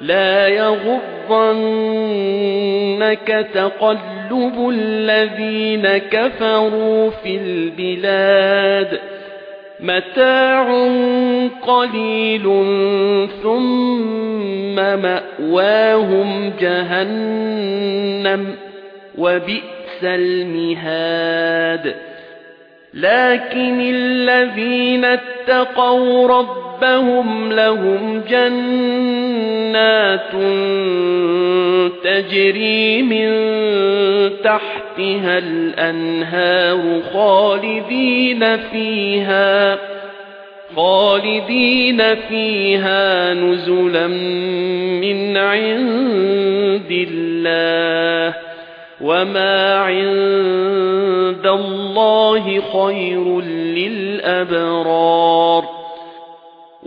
لا يغضنك تقلب الذين كفروا في البلاد. متاع قليل ثم مأواهم جهنم وبئس المهاد. لكن الذين اتقوا ربهم لهم جنات تجري من تحتها الأنهار خالدين فيها خالدين فيها نزلا من عند الله وما عند الله خير للأبرار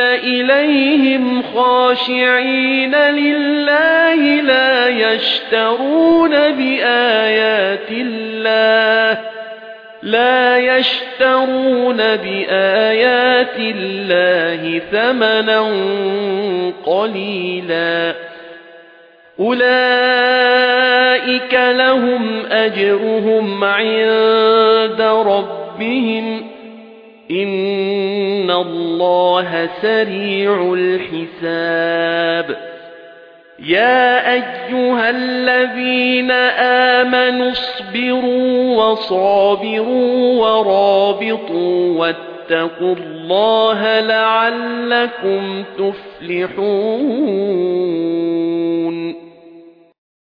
إِلَيْهِمْ خَاشِعِينَ لِلَّهِ لَا يَشْتَرُونَ بِآيَاتِ اللَّهِ لا يشترون بآيات الله ثمنا قليلا أولئك لهم أجرهم عند ربهم إن الله سريع الحساب يا أيها الذين آمنوا اصبروا وصابروا ورابطوا واتقوا الله لعلكم تفلحون